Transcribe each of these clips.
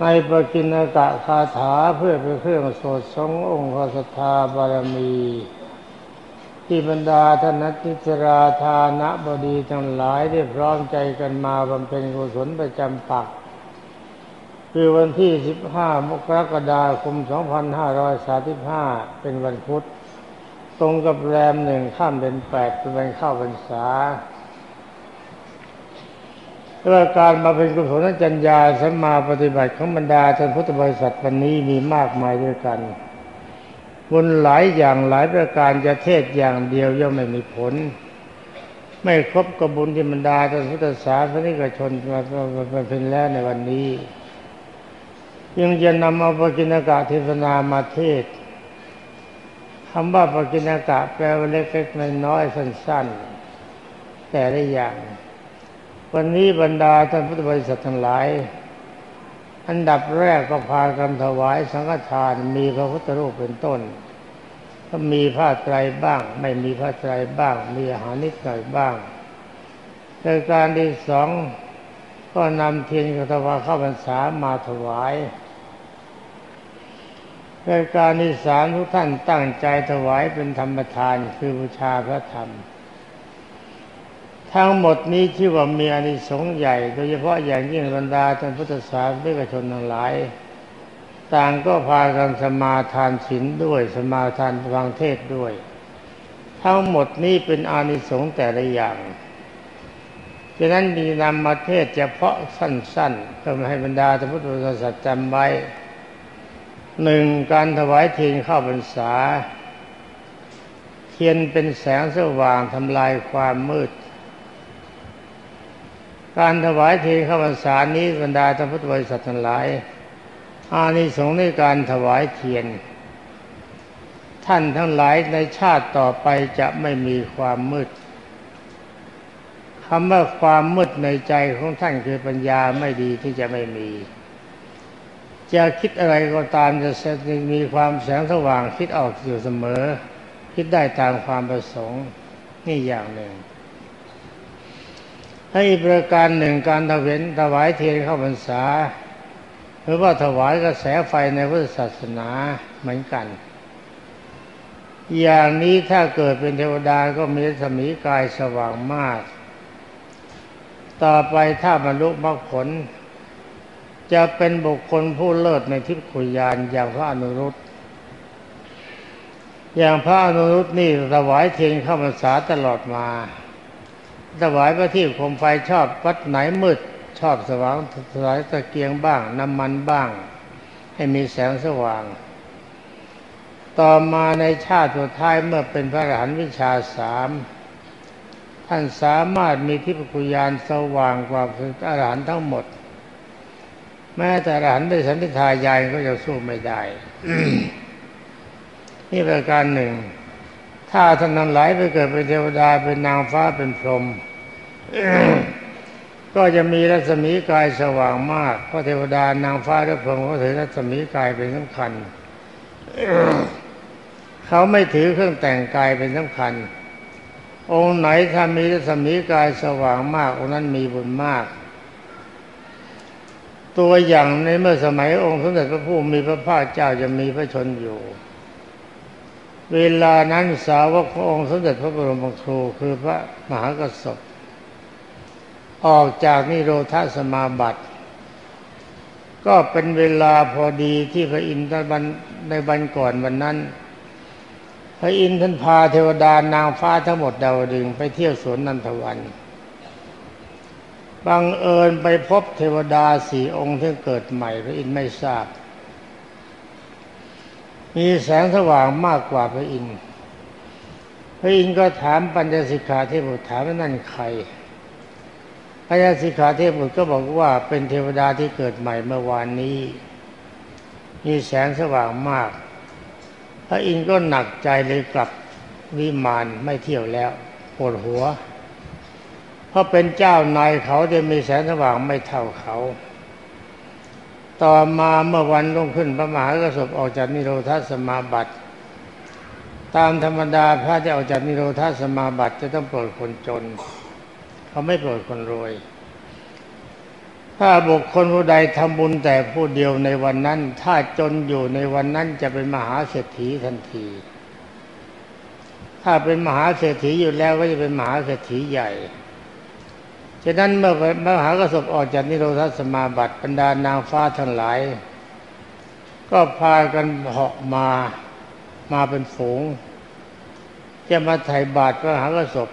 ในประกินกะคาถาเพื่อเป็นเครื่องสดสององค์พระสทาบารมี ที่บรรดาท่านนัติจราธานะบดีทั้งหลายได้พร้อมใจกันมาบำเพ็ญกุศลประจำปัก คือวันที่ 15 มกรกฎาคม 2535 เป็นวันพุธ ตรงกับแรมหนึ่งข้ามเป็นแปดเป็นวันเข้าพรรษา เรื่องการมาเป็นกุศลจัญญาสัมมาปฏิบัติของบรรดาท่านพุทธบริษัทวันนี้มีมากมายด้วยกันบุญหลายอย่างหลายประการจะเทศอย่างเดียวย่อมไม่มีผล ไม่ครบกระบุญที่บรรดาท่านพุทธศาสนิกชนมาเป็นแล้วในวันนี้ยังจะนำเอาปกิณกะเทศนามาเทศคำว่าปกิณกะแปลว่าเล็กๆน้อยๆสั้น ๆ แต่ได้อย่าง วันนี้บรรดาท่านพุทธบริษัททั้งหลาย อันดับแรกก็พากันถวายสังฆทานมีพระพุทธรูปเป็นต้น ก็มีผ้าไตรบ้าง ไม่มีผ้าไตรบ้าง มีอาหารนิดหน่อยบ้างในการที่สองก็นำเทียนกถวาเข้าพรรษามาถวายในการที่สามทุกท่านตั้งใจถวายเป็นธรรมทานคือบูชาพระธรรม ทั้งหมดนี้ที่ว่ามีอานิสงส์ใหญ่ โดยเฉพาะอย่างยิ่งบรรดาท่านพุทธศาสนิกชนทั้งหลาย ต่างก็พากันสมาทานศีลด้วยสมาทานฟังเทศด้วย ทั้งหมดนี้เป็นอานิสงส์แต่ละอย่างฉะนั้นดีนำมาเทศเฉพาะสั้นๆเพื่อให้บรรดาท่านพุทธบริษัทจำไว้หนึ่งการถวายเทียนเข้าพรรษา เทียนเป็นแสงสว่างทำลายความมืด การถวายเทียนข้าพรรษานี้บรรดาท่านพุทธบริษัททั้งหลาย อานิสงส์ในการถวายเทียน ท่านทั้งหลายในชาติต่อไปจะไม่มีความมืดคำว่าความมืดในใจของท่านคือปัญญาไม่ดีที่จะไม่มี จะคิดอะไรก็ตามจะมีความแสงสว่างคิดออกอยู่เสมอ คิดได้ตามความประสงค์นี่อย่างหนึ่ง ให้ประการหนึ่งการถวายถวายเทียนเข้าพรรษา หรือว่าถวายกระแสไฟในพุทธศาสนาเหมือนกัน อย่างนี้ถ้าเกิดเป็นเทวดาก็มีสมีกายสว่างมาก ต่อไปถ้าบรรลุมรรคผล จะเป็นบุคคลผู้เลิศในทิพขุยานอย่างพระอนุรุตอย่างพระอนุรุตนี่ถวายเทียนเข้าพรรษาตลอดมา ถวายพระที่คมไฟชอบวัดไหนมืด ชอบสว่างถวายตะเกียงบ้าง น้ำมันบ้าง ให้มีแสงสว่าง ต่อมาในชาติสุดท้ายเมื่อเป็นพระอรหันต์วิชาสามท่านสามารถมีทิพกุยานสว่างกว่าพระอรหันต์ทั้งหมด แม้แต่อรหันต์ด้สันติทายายก็จะสู้ไม่ได้ นี่ประการหนึ่ง ถ้าท่านทั้งหลไปเกิดเป็นเทวดาเป็นนางฟ้าเป็นพรหมก็จะมีรัศมีกายสว่างมากเพราะเทวดานางฟ้าและพรหมก็ถือรัศมีกายเป็นสำคัญเขาไม่ถือเครื่องแต่งกายเป็นสำคัญ องค์ไหนถ้ามีรัศมีกายสว่างมาก องค์นั้นมีบุญมาก ตัวอย่างในเมื่อสมัยองค์สมเด็จพระผู้มีพระภาคเจ้าจะมีพระชนอยู่ เวลานั้นสาวกพระองค์สมเด็จพระบรมครูคือพระมหากษัตริย์ออกจากนิโรธาสมาบัติ ก็เป็นเวลาพอดีที่พระอินทร์บันในบันก่อนวันนั้น พระอินทร์ท่านพาเทวดานางฟ้าทั้งหมดดาวดึงส์ไปเที่ยวสวนนันทวันบังเอิญไปพบเทวดาสี่องค์ที่เกิดใหม่ พระอินทร์ไม่ทราบ มีแสงสว่างมากกว่าพระอินทร์พระอินทร์ก็ถามปัญจสิขะเทพบุตรถามว่านั่นใครปัญจสิขะเทพบุตรก็บอกว่าเป็นเทวดาที่เกิดใหม่เมื่อวานนี้ มีแสงสว่างมาก พระอินทร์ก็หนักใจเลยกลับวิมานไม่เที่ยวแล้วปวดหัว เพราะเป็นเจ้านายเขาจะมีแสงสว่างไม่เท่าเขา ต่อมาเมื่อวันลงขึ้นพระมหากระสบออกจากนิโรธาสมาบัติ ตามธรรมดาพระที่ออกจากนิโรธาสมาบัติจะต้องโปรดคนจน เขาไม่โปรดคนรวย ถ้าบุคคลผู้ใดทำบุญแต่ผู้เดียวในวันนั้น ถ้าจนอยู่ในวันนั้นจะเป็นมหาเศรษฐีทันที ถ้าเป็นมหาเศรษฐีอยู่แล้วก็จะเป็นมหาเศรษฐีใหญ่ ฉะนั้นเมื่อมหากระสบออกจากนิโรธสมาบัติบรรดานางฟ้าทั้งหลาย ก็พากันเหาะมามาเป็นฝูง จะมาไถ่บาตรพระมหากระสบ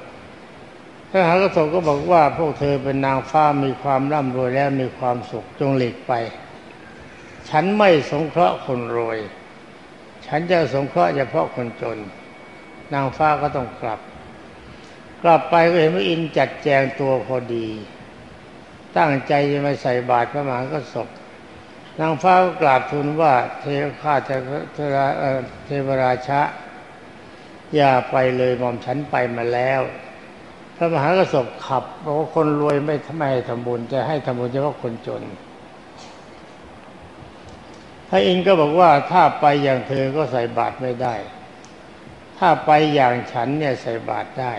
พระมหากระสบก็บอกว่าพวกเธอเป็นนางฟ้ามีความร่ำรวยแล้วมีความสุขจงหลีกไป ฉันไม่สงเคราะห์คนรวย ฉันจะสงเคราะห์เฉพาะคนจน นางฟ้าก็ต้องกลับ กลับไปก็เห็นว่าอินจัดแจงตัวพอดี ตั้งใจจะมาใส่บาตรพระมหากระสบนางฟ้าก็กราบทูลว่าเทวข้าเทวเทวราชะอย่าไปเลยหม่อมฉันไปมาแล้ว พระมหากระสบขับบอกว่าคนรวยไม่ทำไมทำบุญจะให้ทำบุญเฉพาะคนจนพระอินก็บอกว่าถ้าไปอย่างเธอก็ใส่บาตรไม่ได้ ถ้าไปอย่างฉันเนี่ยใส่บาตรได้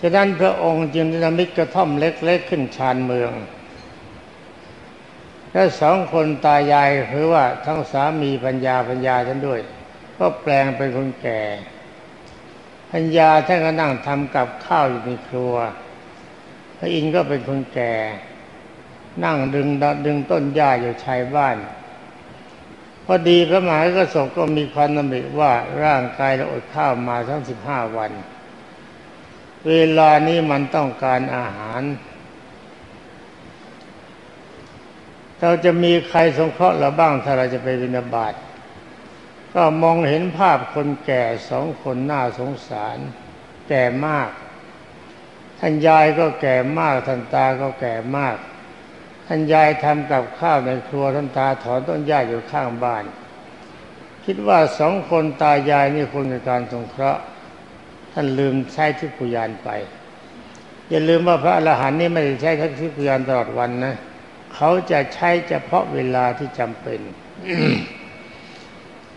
ฉะนั้นพระองค์จึงนมิตกระท่อมเล็กๆขึ้นชานเมือง แล้วสองคนตายายคือว่าทั้งสามีปัญญาปัญญาท่านด้วย ก็แปลงเป็นคนแก่ ปัญญาท่านก็นั่งทำกับข้าวอยู่ในครัวพระอินก็เป็นคนแก่ นั่งดึงดึงต้นหญ้าอยู่ชายบ้านพอดีพระมหากระสบก็มีความนำิว่าร่างกายเราอดข้าวมาทั้งสิบห้าวัน เวลานี้มันต้องการอาหาร เราจะมีใครสงเคราะห์เราบ้างถ้าเราจะไปบินาบาตก็มองเห็นภาพคนแก่สองคนน่าสงสาร แก่มาก ท่านยายก็แก่มาก ท่านตาก็แก่มาก ท่านยายทำกับข้าวในครัวท่านตาถอนต้นหญ้าอยู่ข้างบ้าน คิดว่าสองคนตายายนี่คนในการสงเคราะห์ ท่านลืมใช้ทิพยานไป อย่าลืมว่าพระอรหันต์นี่ไม่ได้ใช้ทิพยานตลอดวันนะเขาจะใช้เฉพาะเวลาที่จำเป็น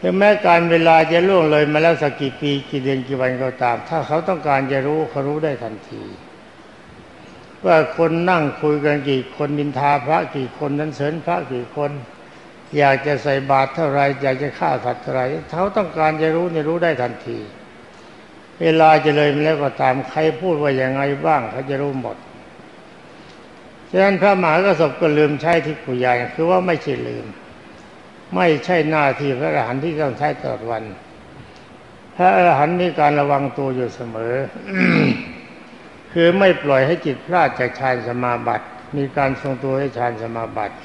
ถึงแม้การเวลาจะล่วงเลยมาแล้วสักกี่ปีกี่เดือนกี่วันก็ตาม ถ้าเขาต้องการจะรู้เขารู้ได้ทันที ว่าคนนั่งคุยกันกี่คนนินทาพระกี่คนนั้นเสริญพระกี่คน อยากจะใส่บาตรเท่าไรอยากจะฆ่าสัตว์เท่าไรเขาต้องการจะรู้เนี่ยรู้ได้ทันที เวลาจะเลยมาแล้วก็ตามใครพูดว่าอย่างไงบ้างเขาจะรู้หมดฉะนั้นพระมหากระสบก็ลืมใช้ที่กุยายคือว่าไม่ใช่ลืม ไม่ใช่หน้าที่พระอรหันต์ที่ต้องใช้ตลอดวัน พระอรหันต์มีการระวังตัวอยู่เสมอ คือไม่ปล่อยให้จิตพลาดจากฌานสมาบัติมีการทรงตัวให้ฌานสมาบัติ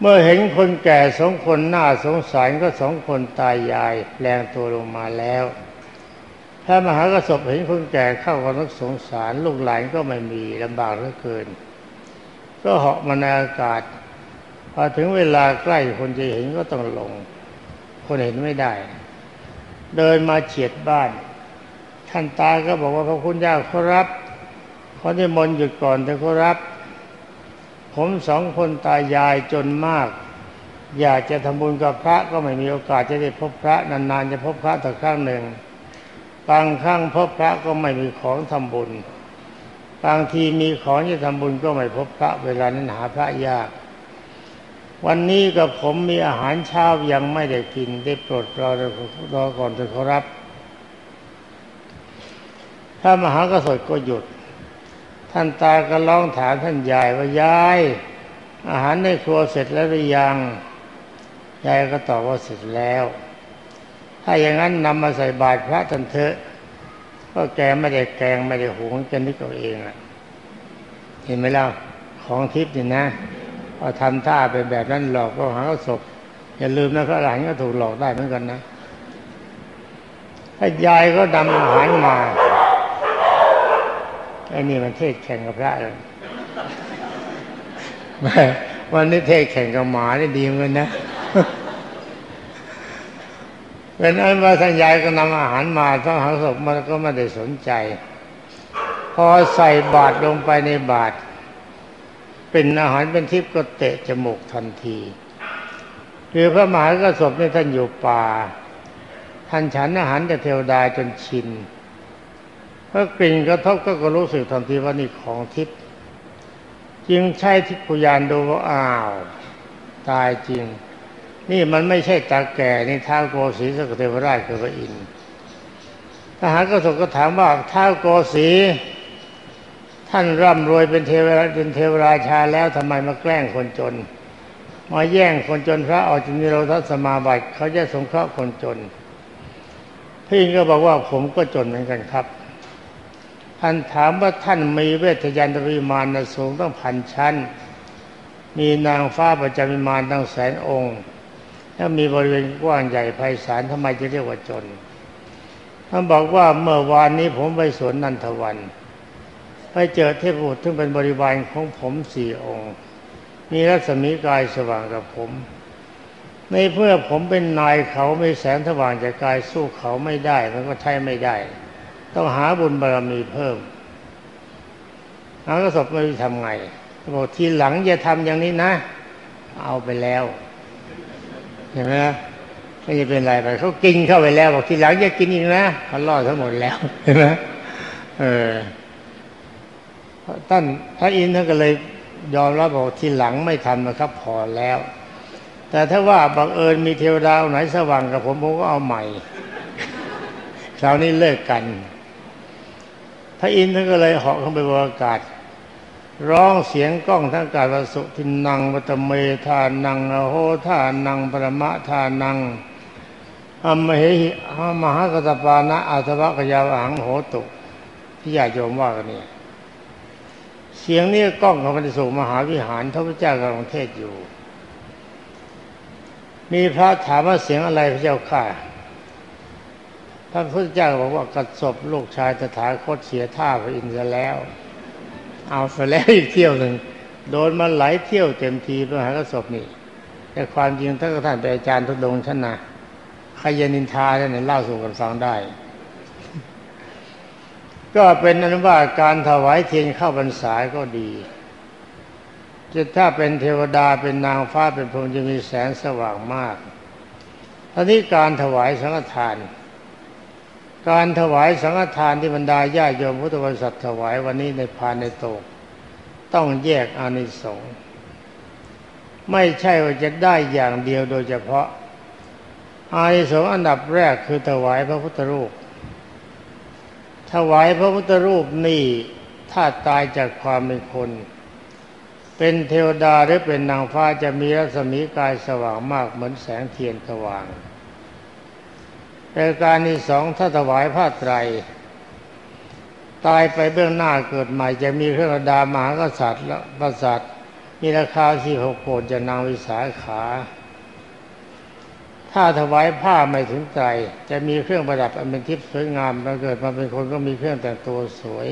เมื่อเห็นคนแก่สองคนหน้าสงสารก็สองคนตายยายแปลงตัวลงมาแล้ว ถ้ามหากระสบเห็นคนแก่เข้ากับนักสงสาร ลูกหลานก็ไม่มีลำบากเหลือเกิน ก็เหาะมาในอากาศพอถึงเวลาใกล้คนจะเห็นก็ต้องลง คนเห็นไม่ได้ เดินมาเฉียดบ้าน ท่านตาก็บอกว่าพระคุณเจ้าขอรับขอที่มนหยุดก่อนแต่ขอรับ ผมสองคนตายายจนมาก อยากจะทำบุญกับพระก็ไม่มีโอกาสจะได้พบพระนานๆจะพบพระแต่ครั้งหนึ่ง บางครั้งพบพระก็ไม่มีของทำบุญ บางทีมีของจะทำบุญก็ไม่พบพระเวลานั้นหาพระยาก วันนี้กับผมมีอาหารเช้ายังไม่ได้กินได้โปรดรอรอก่อนเถอะครับถ้ามหากษัตริย์ก็หยุด ท่านตาก็ร้องถามท่านยายว่ายาย อาหารในครัวเสร็จแล้วหรือยังยายก็ตอบว่าเสร็จแล้ว ถ้าอย่างนั้นนำมาใส่บาตรพระทันเถอะก็แกไม่ได้แกงไม่ได้หุงจะนึกเอาเองอะเห็นไหมล่ะของทิพย์นี่นะพอทำท่าเป็นแบบนั้นหลอกก็หาศพอย่าลืมนะพระหลานก็ถูกหลอกได้เหมือนกันนะถ้ายายก็ดำอาหารมาไอ้นี่มันเทศแข่งกับพระเลยวันนี้เทศแข่งกับหมาได้ดีเหมือนกันนะ เป็นอันว่าท่านยายก็นำอาหารมาท้องหังศพมันก็ไม่ได้สนใจ พอใส่บาตรลงไปในบาตรเป็นอาหารเป็นทิพย์ก็เตะจมูกทันทีคือพระมหากระสบนี่ท่านอยู่ป่า ท่านฉันอาหารจากเทวดาจนชินเมื่อกลิ่นกระทบก็ก็รู้สึกทันทีว่านี่ของทิพย์จึงใช้ทิพยานดูว่าอ้าว ตายจริง นี่มันไม่ใช่ตาแก่นี่ท้าวโกสีสกเทวราชคือพระอินทร์ทหารก็สกก็ถามว่าท้าวโกสีท่านร่ำรวยเป็นเทวราเป็นเทวราชาแล้วทำไมมาแกล้งคนจนมาแย่งคนจนพระออกจากนิโรธสมาบัติเขาจะสงเคราะห์คนจนพี่ก็บอกว่าผมก็จนเหมือนกันครับ ท่านถามว่าท่านมีเวทยันตวิมานสูงต้องพันชั้น มีนางฟ้าประจำวิมานตั้งแสนองค์ ถ้ามีบริเวณกว้างใหญ่ไพศาลทำไมจะเรียกว่าจนท่านบอกว่าเมื่อวานนี้ผมไปสวนนันทวัน ไปเจอเทพบุตรซึ่งเป็นบริวารของผมสี่องค์ มีรัศมีกายสว่างกับผม ในเพื่อผมเป็นนายเขาไม่แสงสว่างจากกายสู้เขาไม่ได้ มันก็ใช้ไม่ได้ ต้องหาบุญบารมีเพิ่มหากระสบไม่รู้ทำไงบอกทีหลังอย่าทำอย่างนี้นะ เอาไปแล้ว เห็นไหมไม่จะเป็นไรไปเขากินเข้าไปแล้ว บอกทีหลังอย่ากินอีกนะเขาล่อทั้งหมดแล้วเห็นไหมเออท่านพระอินทร์ท่านก็เลยยอมรับบอกทีหลังไม่ทำนะครับ พอแล้ว แต่ถ้าว่าบังเอิญมีเทวดาไหนสว่างกับผมผมก็เอาใหม่คราวนี้เลิกกัน พระอินทร์ท่านก็เลยเหาะขึ้นไปบนอากาศ ร้องเสียงก้องทั้งกาศวสุทินังวัตเมธานังโหธานังปรมะธานังอมเหหิมหากตปานะอาสวะกยาวังโหตุที่ญาติโยมว่ากันเนี่ยเสียงนี้กล้องเขาไปสู่มหาวิหารพระพุทธเจ้ากำลังเทศอยู่ มีพระถามว่าเสียงอะไรพระเจ้าข่านพระเจ้าบอกว่ากัดศพลูกชายตถาคตเสียท่าพระอินทร์แล้ว เอาไปแล้วอีกเที่ยวหนึ่งโดนมาหลายเที่ยวเต็มทีพระหากศพนี่แต่ความจริงท่านก็ท่านเป็นอาจารย์ทุดงชนะใครยนินทาเนี่ยเล่าสู่กันฟังได้ ก็เป็นอนุว่าการถวายเทียนเข้าพรรษาก็ดีจะถ้าเป็นเทวดาเป็นนางฟ้าเป็นพรหมจะมีแสงสว่างมากทีนี้การถวายสังฆทาน การถวายสังฆทานที่บรรดาญาโยมพุทธบริษัทถวายวันนี้ในพานในโตก ต้องแยกอานิสงส์ไม่ใช่ว่าจะได้อย่างเดียวโดยเฉพาะ อานิสงส์อันดับแรกคือถวายพระพุทธรูป ถวายพระพุทธรูปนี่ถ้าตายจากความเป็นคน เป็นเทวดาหรือเป็นนางฟ้าจะมีรัศมีกายสว่างมากเหมือนแสงเทียนสว่าง แต่การที่สองถ้าถวายผ้าไตร ตายไปเบื้องหน้าเกิดใหม่จะมีเครื่องดามหากษัตริย์และประสาทมีราคาสี่หกโกดจะนางวิสาขา ถ้าถวายผ้าไม่ถึงใจจะมีเครื่องประดับอันเป็นทิพย์สวยงามมาเกิดมาเป็นคนก็มีเครื่องแต่งตัวสวย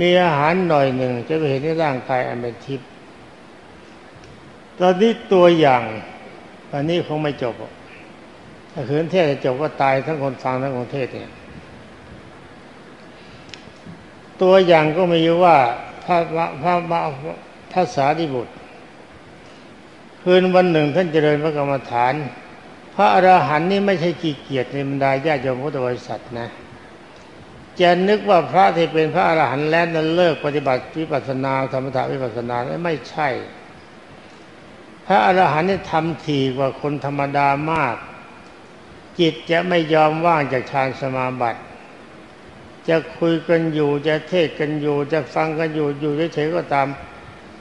มีอาหารหน่อยหนึ่งจะไปเห็นในร่างกายอันเป็นทิพย์ตอนนี้ตัวอย่างตอนนี้คงไม่จบ ถ้าคืนเทศจะจบก็ตายทั้งคนฟังทั้งคนเทศเนี่ย ตัวอย่างก็มีว่าพระพระพระพระสารีบุตร คืนวันหนึ่งท่านเจริญพระกรรมฐาน พระอรหันต์นี่ไม่ใช่ขี้เกียจในบรรดาญาโยมพุทธบริษัทนะจะนึกว่าพระที่เป็นพระอรหันต์แล้วนั้นเลิกปฏิบัติวิปัสสนาธรรมถาวิปัสสนาไม่ใช่ พระอรหันต์นี่ทำถี่กว่าคนธรรมดามาก จิตจะไม่ยอมว่างจากฌานสมาบัติ จะคุยกันอยู่จะเทศกันอยู่ จะฟังกันอยู่อยู่เฉยๆก็ตาม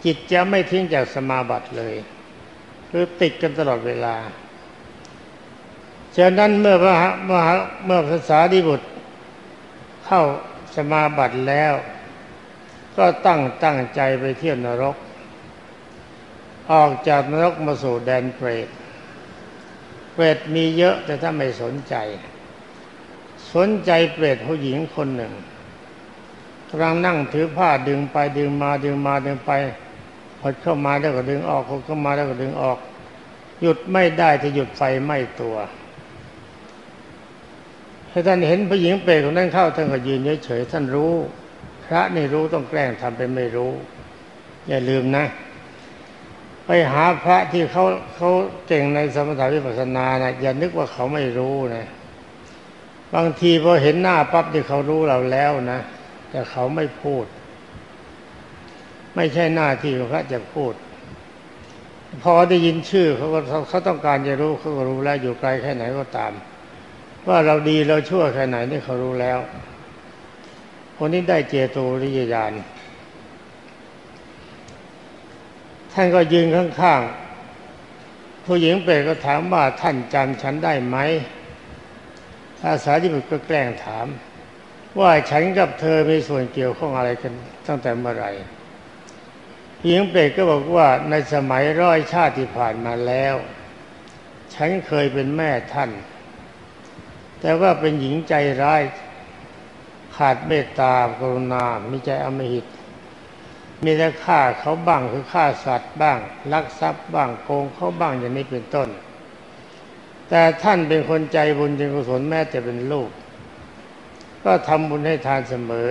จิตจะไม่ทิ้งจากสมาบัติเลยคือติดกันตลอดเวลาฉะนั้นเมื่อพระมื่อเมื่อภาษาดิบุตร เข้าสมาบัติแล้ว ก็ตั้งตั้งใจไปเที่ยวนรก ออกจากนรกมาสู่แดนเปรต เปรตมีเยอะแต่ถ้าไม่สนใจ สนใจเปรตผู้หญิงคนหนึ่งกำลังนั่งถือผ้าดึงไปดึงมาดึงมาดึงไปพอเข้ามาแล้วก็ดึงออกพอเข้ามาแล้วก็ดึงออก หยุดไม่ได้จะหยุดไฟไหม้ตัวถ้าท่านเห็นผู้หญิงเปรตคนนั้นเข้าท่านก็ยืนเฉยๆท่านรู้ พระนี่รู้ต้องแกล้งทำเป็นไม่รู้ อย่าลืมนะ ไปหาพระที่เขาเขาเก่งในสมถะวิปัสสนานะอย่านึกว่าเขาไม่รู้นะบางทีพอเห็นหน้าปั๊บที่เขารู้เราแล้วนะแต่เขาไม่พูด ไม่ใช่หน้าที่ของพระจะพูด พอได้ยินชื่อเขาก็เขาต้องการจะรู้เขาก็รู้แล้วอยู่ไกลแค่ไหนก็ตาม ว่าเราดีเราชั่วแค่ไหนนี่เขารู้แล้วคนนี้ได้เจโตริยญาณ ท่านก็ยืนข้างๆ ผู้หญิงเปรตก็ถามว่าท่านจำฉันได้ไหมอาสาที่บุตรก็แกล้งถาม ว่าฉันกับเธอมีส่วนเกี่ยวข้องอะไรกันตั้งแต่เมื่อไหร่หญิงเปรตก็บอกว่าในสมัยร้อยชาติที่ผ่านมาแล้ว ฉันเคยเป็นแม่ท่าน แต่ว่าเป็นหญิงใจร้ายขาดเมตตากรุณา มีใจอมหิต มีแต่ฆ่าเขาบ้างคือฆ่าสัตว์บ้าง ลักทรัพย์บ้างโกงเขาบ้างอย่างนี้เป็นต้น แต่ท่านเป็นคนใจบุญใจกุศลแม้แต่เป็นลูก ก็ทำบุญให้ทานเสมอ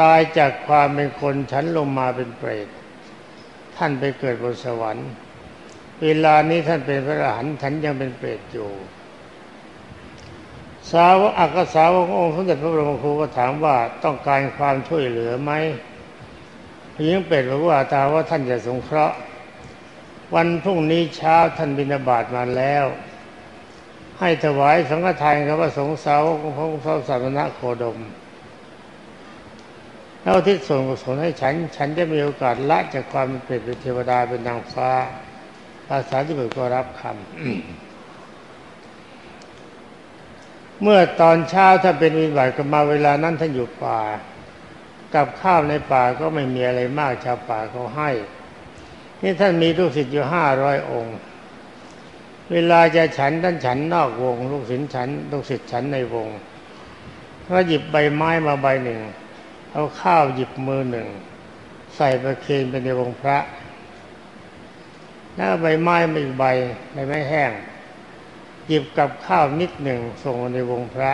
ตายจากความเป็นคนฉันลงมาเป็นเปรตท่านไปเกิดบนสวรรค์ เวลานี้ท่านเป็นพระอรหันต์ฉันยังเป็นเปรตอยู่สาวกอักษาวองค์สมเด็จพระบรมครูก็ถามว่าต้องการความช่วยเหลือไหม พญิงเป็ดบอกว่าตาว่าท่านจะสงเคราะห์ วันพรุ่งนี้เช้าท่านบิณฑบาตมาแล้ว ให้ถวายสังฆทานกับพระสงฆ์สาวกของพระสามณะโคดมแล้วที่ส่วนกุศลให้ฉัน ฉันจะมีโอกาสละจากความเป็นเป็นเทวดาเป็นนางฟ้าภาษาที่บุตรก็รับคำเมื่อตอนเช้าถ้าเป็นวิบัติก็มาเวลานั้นท่านอยู่ป่า กับข้าวในป่าก็ไม่มีอะไรมากชาวป่าเขาให้ นี่ท่านมีลูกศิษย์อยู่ห้าร้อยองค์ เวลาจะฉันท่านฉันนอกวง ลูกศิษย์ฉันลูกศิษย์ฉันในวงก็หยิบใบไม้มาใบหนึ่ง เอาข้าวหยิบมือหนึ่ง ใส่ประเคนไปในวงพระแล้วใบไม้ไม่ใบใบไม้แห้ง หยิบกับข้าวนิดหนึ่งส่งในวงพระ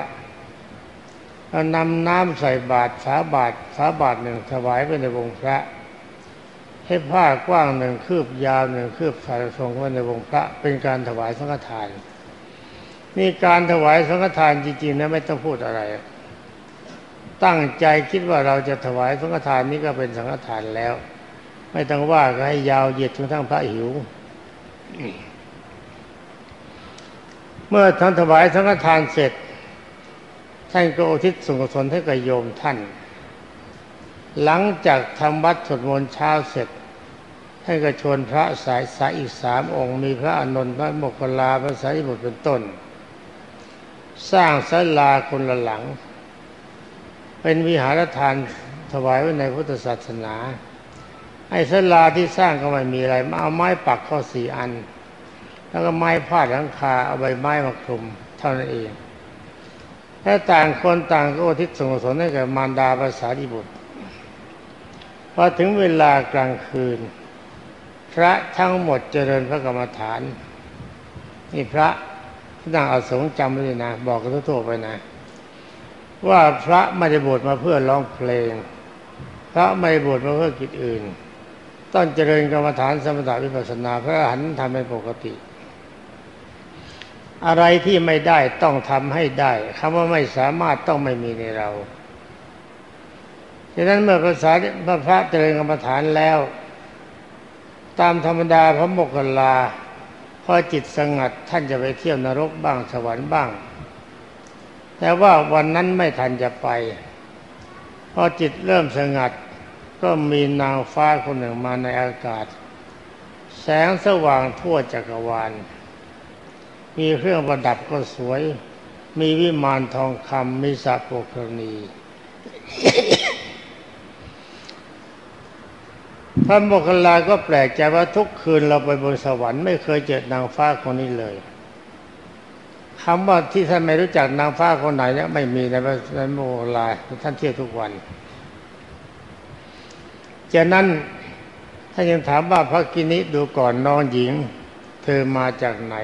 นำน้ำใส่บาตรสาบาตรสาบาตรหนึ่งถวายไปในวงพระ ให้ผ้ากว้างหนึ่งคืบยาวหนึ่งคืบใส่ส่งไว้ในวงพระ เป็นการถวายสังฆทานนี่การถวายสังฆทานจริงๆนะไม่ต้องพูดอะไร ตั้งใจคิดว่าเราจะถวายสังฆทานนี้ก็เป็นสังฆทานแล้ว ไม่ต้องว่าก็ให้ยาวเหยียดจนทั้งพระหิว เมื่อท่านถวายสังฆทานเสร็จ ท่านก็อุทิศส่วนกุศลให้กับโยมท่าน หลังจากทำวัดสวดมนต์เช้าเสร็จท่านก็ชวนพระสายสายอีกสามองค์ มีพระอนนท์พระโมคคัลาพระสารีบุตรเป็นต้น สร้างศาลาคนละหลัง เป็นวิหารทานถวายไว้ในพุทธศาสนา ไอ้ศาลาที่สร้างก็ไม่มีอะไรมาเอาไม้ปักข้าสี่อัน แล้วก็ไม้พาดหลังคาเอาใบไม้มาคลุมเท่านั้นเอง ถ้าต่างคนต่างก็อทิศส่งสนให้กับมารดาภาษาดิบุตรพอถึงเวลากลางคืน พระทั้งหมดเจริญพระกรรมฐาน นี่พระนั่งเอาสงจำไว้เลยนะ บอกกันทั่วไปนะ ว่าพระไม่ได้บวชมาเพื่อร้องเพลง พระไม่ได้บวชมาเพื่อกิจอื่น ต้องเจริญกรรมฐานสมถะวิปัสสนาพระหันทำเป็นปกติ อะไรที่ไม่ได้ต้องทำให้ได้คำว่าไม่สามารถต้องไม่มีในเราดังนั้นเมื่อภาษาพระพระเจริญกรรมฐานแล้ว ตามธรรมดาพระโมกขลาพอจิตสงัดท่านจะไปเที่ยวนรกบ้างสวรรค์บ้าง แต่ว่าวันนั้นไม่ทันจะไป พอจิตเริ่มสงัด ก็มีนางฟ้าคนหนึ่งมาในอากาศ แสงสว่างทั่วจักรวาล มีเครื่องประดับก็สวย มีวิมานทองคำมีสัโปกรณีพระโมคคัลลาก็แปลกใจว่าทุกคืนเราไปบนสวรรค์ไม่เคยเจอนางฟ้าคนนี้เลยคำว่าที่ท่านไม่รู้จักนางฟ้าคนไหนเนี่ยไม่มีในพระโมลาท่านเที่ยวทุกวันจากนั้นท่านยังถามว่าพระกินิดูก่อนน้องหญิง เธอมาจากไหน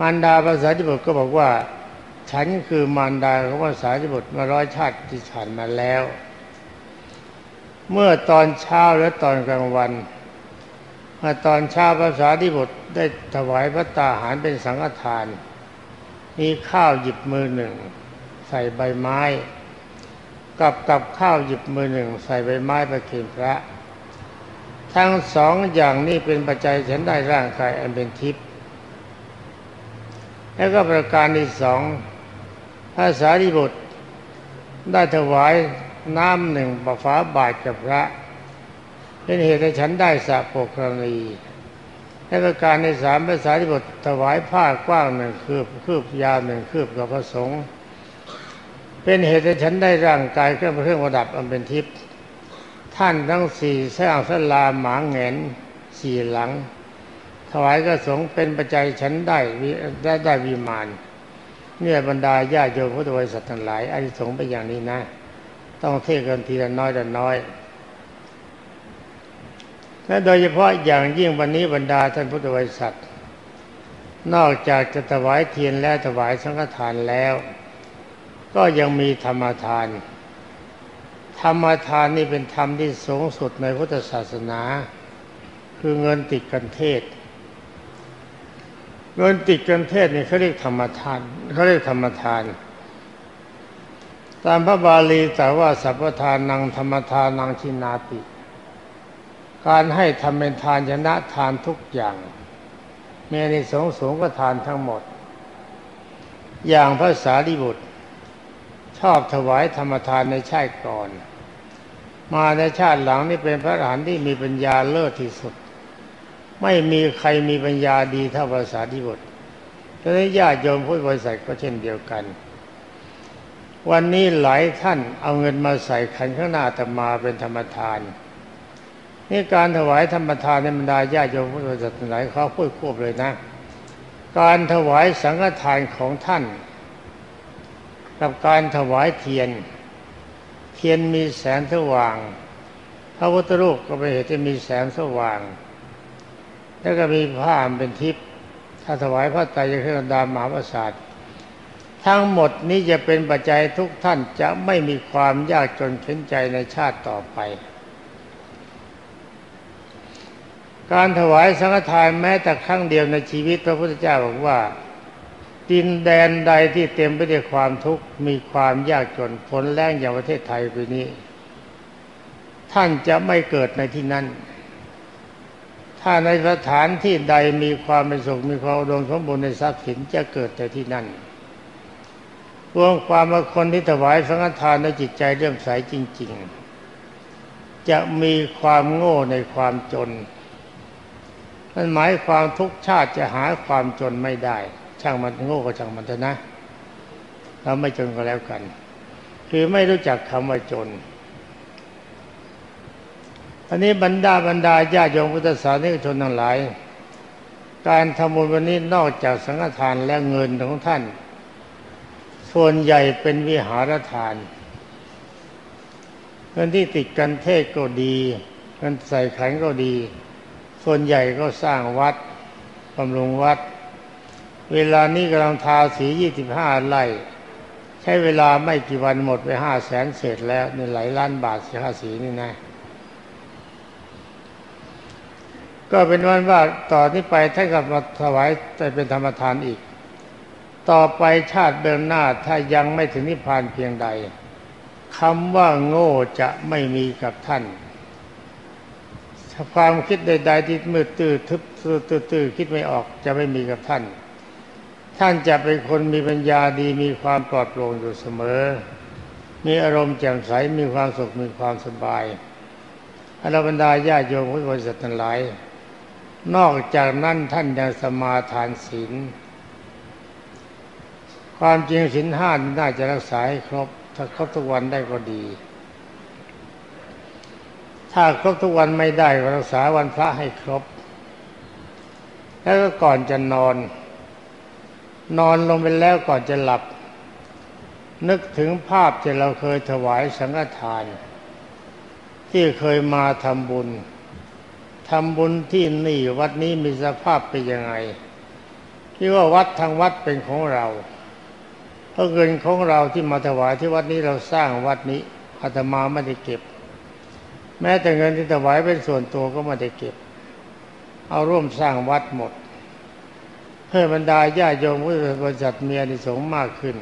มารดาภาษาจิบุตรก็บอกว่า ฉันคือมารดาของภาษาจิบุตรมาร้อยชาติที่ผ่านมาแล้ว เมื่อตอนเช้าและตอนกลางวันมื่อตอนเช้าภาษาที่บทได้ถวายพระตาหารเป็นสังฆทาน มีข้าวหยิบมือหนึ่ง ใส่ใบไม้กับกับข้าวหยิบมือหนึ่ง ใส่ใบไม้ประเคนพระ ทั้งสองอย่างนี้เป็นปัจจัยฉันได้ร่างกายอันเป็นทิพย์ แล้วก็ประการที่สองพระสารีบุตรได้ถวายน้ำหนึ่งปฝาบาทกับพระ เป็นเหตุให้ฉันได้สะโปกรณีและประการในสามพระสารีบุตรถวายผ้ากว้างหนึ่งคืบคืบยาวหนึ่งคืบกับพระสงฆ์เป็นเหตุให้ฉันได้ร่างกายเครื่องเครื่องประดับอันเป็นทิพย์ท่านทั้งสี่สร้างสลาหมาเงนสี่หลัง ถวายกระสงเป็นปัจจัยฉันได้ได้ได้วิมานเนี่ยบรรดาญาโยมพุทธบริษัททั้งหลายอานิสงส์เป็นอย่างนี้นะ ต้องเทศกันทีละน้อยละน้อย และโดยเฉพาะอย่างยิ่งวันนี้บรรดาท่านพุทธบริษัท นอกจากจะถวายเทียนและถวายสังฆทานแล้ว ก็ยังมีธรรมทาน ธรรมทานนี่เป็นธรรมที่สูงสุดในพุทธศาสนา คือเงินติดกันเทศ เงินติดกันเทศนี่เขาเรียกธรรมทานเขาเรียกธรรมทาน ตามพระบาลีแต่ว่าสัพพทานนังธรรมทานนังชินาติ การให้ทำเป็นทานชนะทานทุกอย่างเมในสงสูงก็ทานทั้งหมด อย่างพระสารีบุตร ชอบถวายธรรมทานในชาติก่อน มาในชาติหลังนี่เป็นพระอรหันต์ที่มีปัญญาเลิศที่สุด ไม่มีใครมีปัญญาดีเท่าภาษาที่บทดังนั้นญาติโยมพุทธบริษัทก็เช่นเดียวกัน วันนี้หลายท่านเอาเงินมาใส่ขันข้างหน้าตมาเป็นธรรมทานนี่การถวายธรรมทานในบรรดาญาติโยมพุทธบริษัทหลายเขาพูดควบเลยนะ การถวายสังฆทานของท่าน กับการถวายเทียน เทียนมีแสงสว่าง พระพุทธรูปก็เป็นเหตุที่มีแสงสว่าง แล้วก็มีผ้าเป็นทิพย์ถ้าถวายพระไตรเครื่องดามหาประสาททั้งหมดนี้จะเป็นปัจจัยทุกท่านจะไม่มีความยากจนเข็นใจในชาติต่อไป การถวายสังฆทานแม้แต่ครั้งเดียวในชีวิตพระพุทธเจ้าบอกว่า ดินแดนใดที่เต็มไปด้วยความทุกข์มีความยากจนผลแรงอย่างประเทศไทยปีนี้ ท่านจะไม่เกิดในที่นั้น ถ้าในสถานที่ใดมีความเป็นสุขมีความอุดมสมบูรณ์ในทรัพย์สินจะเกิดแต่ที่นั่นรวมความว่าคนที่ถวายสังฆทานในจิตใจเรื่มใสจริง ๆ จะมีความโง่ในความจนนั่นหมายความทุกชาติจะหาความจนไม่ได้ ช่างมันโง่ก็ช่างมันเถอะนะเราไม่จนก็แล้วกัน คือไม่รู้จักคำว่าจน อันนี้บรรดาบรรดาญาโยมพุทธศาสนิกชนทั้งหลาย การทำบุญวันนี้นอกจากสังฆทานและเงินของท่าน ส่วนใหญ่เป็นวิหารทานเงินที่ติดกันเทศก็ดีเงินใส่ขันก็ดี ส่วนใหญ่ก็สร้างวัดบำรุงวัด เวลานี้กำลังทาสียี่สิบห้าไร่ใช้เวลาไม่กี่วันหมดไปห้าแสนเศษแล้วในหลายล้านบาทสีค่าสีนี่นะ ก็เป็นวันว่าต่อนนี้ไปท่านกลับมาถวายแต่เป็นธรรมทานอีก ต่อไปชาติเดินหน้าถ้ายังไม่ถึงนิพพานเพียงใดคำว่าโง่จะไม่มีกับท่านความคิดใดๆที่มืดตื้อทึบตื้อคิดไม่ออกจะไม่มีกับท่าน ท่านจะเป็นคนมีปัญญาดีมีความปลอดโปร่งอยู่เสมอ มีอารมณ์แจ่มใสมีความสุขมีความสบายอรบรรดาญาโยมพุทธบริษัททั้งหลาย นอกจากนั้นท่านยังสมาทานศีล ความจริงศีลห้าน่าจะรักษาให้ครบ ถ้าครบทุกวันได้ก็ดี ถ้าครบทุกวันไม่ได้ก็รักษาวันพระให้ครบ แล้วก็ก่อนจะนอน นอนลงไปแล้วก่อนจะหลับ นึกถึงภาพที่เราเคยถวายสังฆทาน ที่เคยมาทำบุญ ทำบุญที่นี่วัดนี้มีสภาพเป็นยังไงที่ว่าวัดทางวัดเป็นของเราเพราะเงินของเราที่มาถวายที่วัดนี้เราสร้างวัดนี้อาตมาไม่ได้เก็บ แม้แต่เงินที่ถวายเป็นส่วนตัวก็ไม่ได้เก็บ เอาร่วมสร้างวัดหมด เพื่อบรรดาญาโยมผู้บริษัทมีอานิสงส์มากขึ้น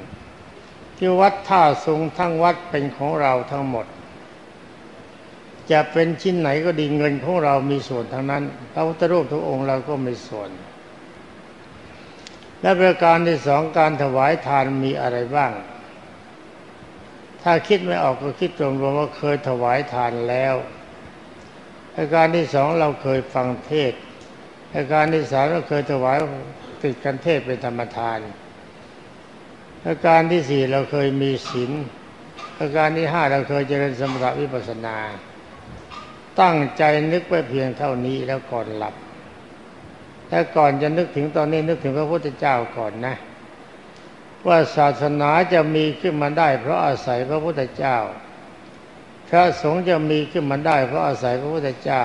ที่วัดท่าสูงทั้งวัดเป็นของเราทั้งหมด จะเป็นชิ้นไหนก็ดีเงินของเรามีส่วนทั้งนั้นพระพุทธรูปทุกองค์เราก็มีส่วน และประการที่สองการถวายทานมีอะไรบ้าง ถ้าคิดไม่ออกก็คิดตรงๆว่าเคยถวายทานแล้วประการที่สองเราเคยฟังเทศประการที่สามเราเคยถวายติดกันเทศเป็นธรรมทานประการที่สี่เราเคยมีศีลประการที่ห้าเราเคยเจริญสมถะวิปัสสนา ตั้งใจนึกไว้เพียงเท่านี้แล้วก่อนหลับแต่ก่อนจะนึกถึงตอนนี้นึกถึงพระพุทธเจ้าก่อนนะ ว่าศาสนาจะมีขึ้นมาได้ เพราะอาศัยพระพุทธเจ้า พระสงฆ์จะมีขึ้นมาได้ เพราะอาศัยพระพุทธเจ้า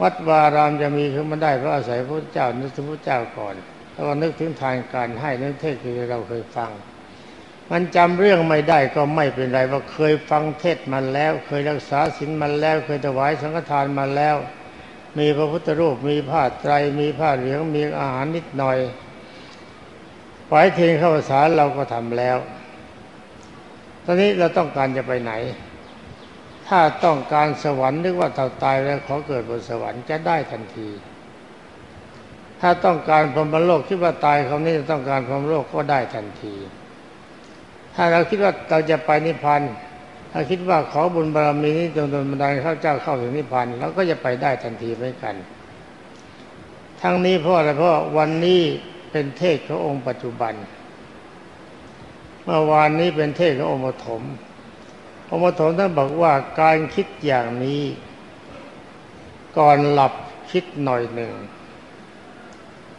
วัดวารามจะมีขึ้นมาได้เพราะอาศัยพระพุทธเจ้านึกถึงพระเจ้าก่อนแล้วก็นึกถึงทานการให้นึกเทศที่เราเคยฟัง มันจำเรื่องไม่ได้ก็ไม่เป็นไรว่าเคยฟังเทศมาแล้ว เคยรักษาศีลมาแล้ว เคยถวายสังฆทานมาแล้ว มีพระพุทธรูปมีผ้าไตรมีผ้าเหลืองมีอาหารนิดหน่อยไหวเทียนข้าวสารเราก็ทำแล้ว ตอนนี้เราต้องการจะไปไหน ถ้าต้องการสวรรค์นึกว่าเราตายแล้วขอเกิดบนสวรรค์จะได้ทันที ถ้าต้องการพรหมโลกคิดว่าตายคำนี้ต้องการพรหมโลกก็ได้ทันที ถ้าเราคิดว่าเราจะไปนิพพานถ้าคิดว่าขอบุญบารมีนี้จงดนบันดาลข้าเจ้าเข้าถึงนิพพานเราก็จะไปได้ทันทีเหมือนกัน ทั้งนี้เพราะอะไรเพราะวันนี้เป็นเทศขององค์ปัจจุบัน เมื่อวานนี้เป็นเทศขององค์ปฐมองค์ปฐมท่านบอกว่าการคิดอย่างนี้ ก่อนหลับคิดหน่อยหนึ่ง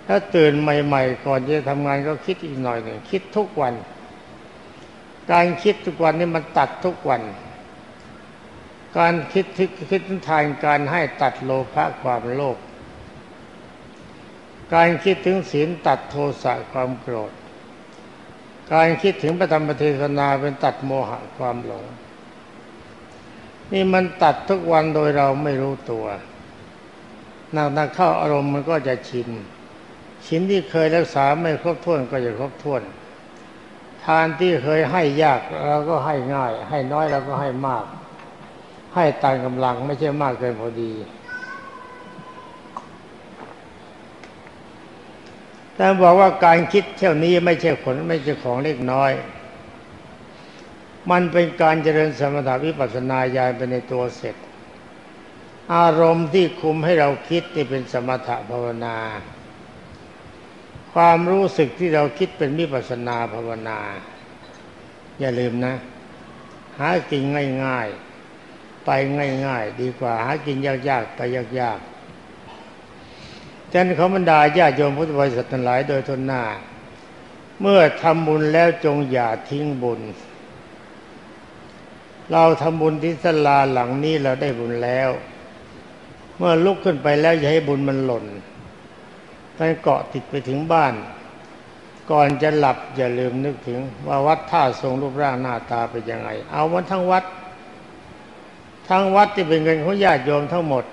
ถ้าตื่นใหม่ ๆ ก่อนจะทำงานก็คิดอีกหน่อยหนึ่งคิดทุกวัน การคิดทุกวันนี่มันตัดทุกวัน การคิดทิคิดทานการให้ตัดโลภะความโลภการคิดถึงศีลตัดโทสะความโกรธ การคิดถึงพระธรรมเทศนาเป็นตัดโมหะความหลง นี่มันตัดทุกวันโดยเราไม่รู้ตัวนักๆเข้าอารมณ์มันก็จะชิน ชินที่เคยรักษาไม่ครบถ้วนก็จะครบถ้วนานที่เคยให้ยากเราก็ให้ง่าย ให้น้อยเราก็ให้มาก ให้ตามกำลังไม่ใช่มากเกินพอดี แต่บอกว่าการคิดเท่านี้ไม่ใช่ผลไม่ใช่ของเล็กน้อย มันเป็นการเจริญสมถาวิปัสสนาญาณไปในตัวเสร็จ อารมณ์ที่คุมให้เราคิดนี่เป็นสมถะภาวนา ความรู้สึกที่เราคิดเป็นมิปัสนาภาวนา อย่าลืมนะ หากินง่าย ๆ ไปง่าย ๆ ดีกว่า หากินยากๆไปยากๆฉะนั้นเขาบรรดาญาโยมพุทธบริษัททั้งหลายโดยทนหน้า เมื่อทำบุญแล้วจงอย่าทิ้งบุญ เราทำบุญที่สลาหลังนี้เราได้บุญแล้ว เมื่อลุกขึ้นไปแล้วอย่าให้บุญมันหล่น ไปเกาะติดไปถึงบ้าน ก่อนจะหลับอย่าลืมนึกถึง ว่าวัดท่าทรงรูปร่างหน้าตาเป็นยังไง เอาวันทั้งวัด ทั้งวัดที่เป็นเงินของญาติโยมทั้งหมด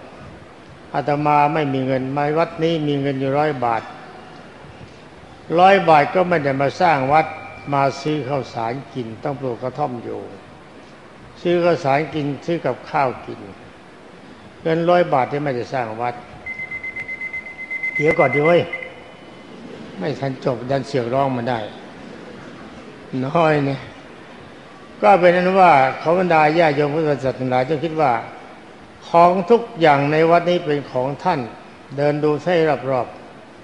อาตมาไม่มีเงินมาวัดนี้มีเงินอยู่ร้อยบาทร้อยบาทก็ไม่ได้มาสร้างวัดมาซื้อข้าวสารกิน ต้องปลูกกระท่อมอยู่ ซื้อข้าวสารกินซื้อกับข้าวกินเงินร้อยบาทที่ไม่ได้สร้างวัด เดี๋ยวก่อนดีเว้ยไม่ทันจบดันเสียงร้องมาได้ น้อยเนี่ยก็เป็นนั้นว่าเขาบรรดาญาโยมพุทธศาสนาจะคิดว่า ของทุกอย่างในวัดนี้เป็นของท่าน เดินดูให้รอบ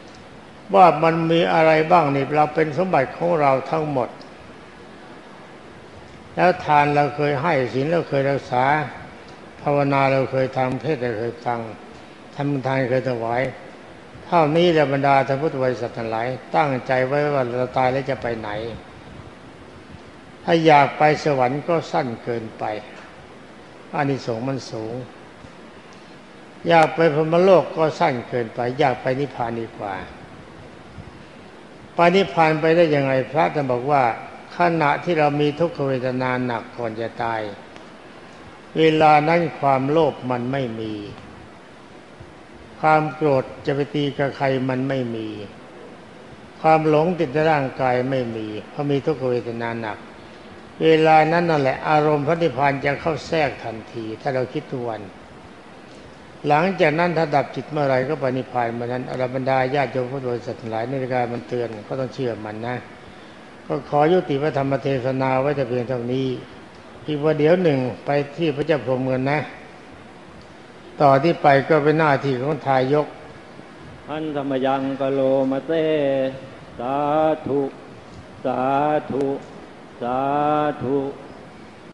ๆว่ามันมีอะไรบ้างนี่เราเป็นสมบัติของเราทั้งหมด แล้วทานเราเคยให้ศีลเราเคยรักษา ภาวนาเราเคยทำเทศเราเคยฟังทำทานเคยถวาย ท่านี้แหละบรรดาท่านพุทธบริษัททั้งหลาย ตั้งใจไว้ว่าเราตายแล้วจะไปไหน ถ้าอยากไปสวรรค์ก็สั้นเกินไปอานิสงส์มันสูง อยากไปพรมโลกก็สั้นเกินไป อยากไปนิพพานดีกว่าไปนิพพานไปได้ยังไงพระท่านบอกว่า ขณะที่เรามีทุกขเวทนาหนักก่อนจะตาย เวลานั้นความโลภมันไม่มี ความโกรธจะไปตีกับใครมันไม่มี ความหลงติดในร่างกายไม่มีเพราะมีทุกขเวทนาหนัก เวลานั้นนั่นแหละ อารมณ์พระนิพพานจะเข้าแทรกทันที ถ้าเราคิดทุกวัน หลังจากนั้นถ้าดับจิตเมื่อไรก็ปณิพพานเมื่อนั้นอรบรรดาญาติโยมพุทธบริษัททั้งหลายในการมันเตือนก็ต้องเชื่อมันนะ ก็ขอยุติพระธรรมเทศนาไว้แต่เพียงเท่านี้อีกว่าเดี๋ยวหนึ่งไปที่พระเจ้าพรหมเงินนะ ต่อที่ไปก็เป็นหน้าที่ของทายกอันธรรมยังกโลมาเต สาธุ สาธุ สาธุ